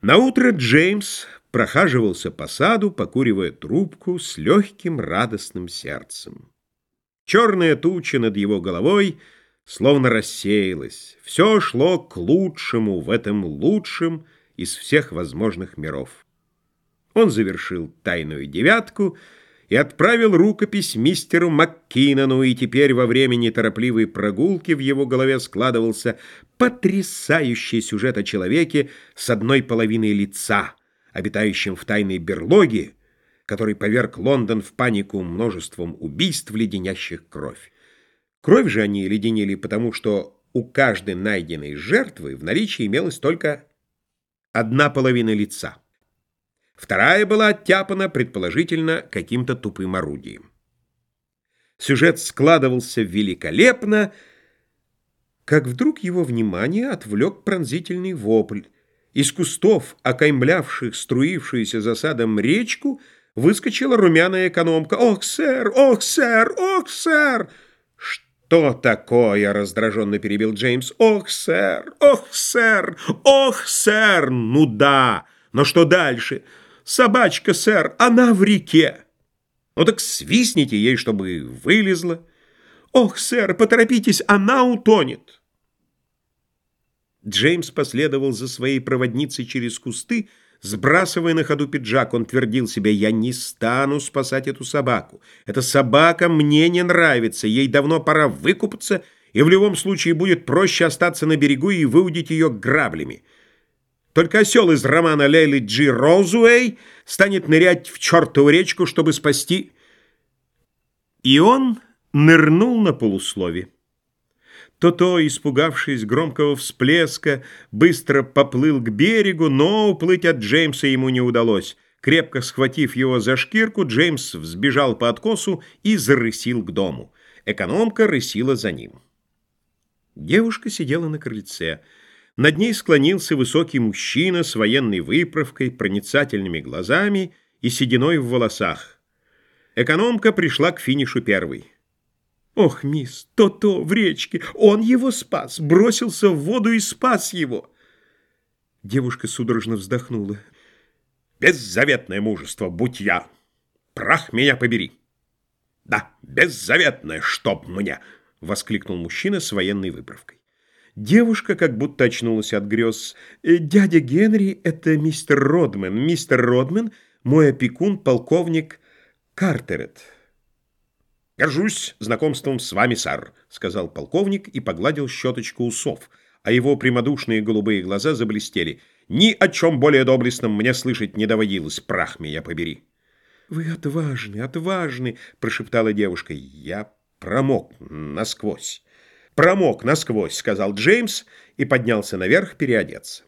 Наутро Джеймс прохаживался по саду, покуривая трубку с легким радостным сердцем. Черная туча над его головой словно рассеялась. Все шло к лучшему в этом лучшем из всех возможных миров. Он завершил тайную девятку и отправил рукопись мистеру МакКинону, и теперь во время неторопливой прогулки в его голове складывался потрясающий сюжет о человеке с одной половиной лица, обитающем в тайной берлоге, который поверг Лондон в панику множеством убийств, леденящих кровь. Кровь же они леденили потому, что у каждой найденной жертвы в наличии имелась только одна половина лица. Вторая была оттяпана, предположительно, каким-то тупым орудием. Сюжет складывался великолепно, как вдруг его внимание отвлек пронзительный вопль. Из кустов, окаймлявших струившуюся за садом речку, выскочила румяная экономка. «Ох, сэр! Ох, сэр! Ох, сэр!» «Что такое?» — раздраженно перебил Джеймс. «Ох, сэр! Ох, сэр! Ох, сэр! Ну да! Но что дальше? Собачка, сэр, она в реке!» «Ну так свистните ей, чтобы вылезла!» «Ох, сэр, поторопитесь, она утонет!» Джеймс последовал за своей проводницей через кусты, Сбрасывая на ходу пиджак, он твердил себе, «Я не стану спасать эту собаку. Эта собака мне не нравится, ей давно пора выкупаться, и в любом случае будет проще остаться на берегу и выудить ее граблями. Только осел из романа Лейли Джи Розуэй станет нырять в чертову речку, чтобы спасти...» И он нырнул на полуслове. То-то, испугавшись громкого всплеска, быстро поплыл к берегу, но уплыть от Джеймса ему не удалось. Крепко схватив его за шкирку, Джеймс взбежал по откосу и зарысил к дому. Экономка рысила за ним. Девушка сидела на крыльце. Над ней склонился высокий мужчина с военной выправкой, проницательными глазами и сединой в волосах. Экономка пришла к финишу первой. Ох, мисс, то-то в речке. Он его спас, бросился в воду и спас его. Девушка судорожно вздохнула. Беззаветное мужество, будь я. Прах меня побери. Да, беззаветное, чтоб мне, воскликнул мужчина с военной выправкой. Девушка как будто очнулась от грез. «Э, «Дядя Генри — это мистер Родмен. Мистер Родмен — мой опекун, полковник Картерет». «Горжусь знакомством с вами, сэр», — сказал полковник и погладил щеточку усов, а его прямодушные голубые глаза заблестели. «Ни о чем более доблестном мне слышать не доводилось, прах меня побери». «Вы отважны, отважны», — прошептала девушка. «Я промок насквозь». «Промок насквозь», — сказал Джеймс и поднялся наверх переодеться.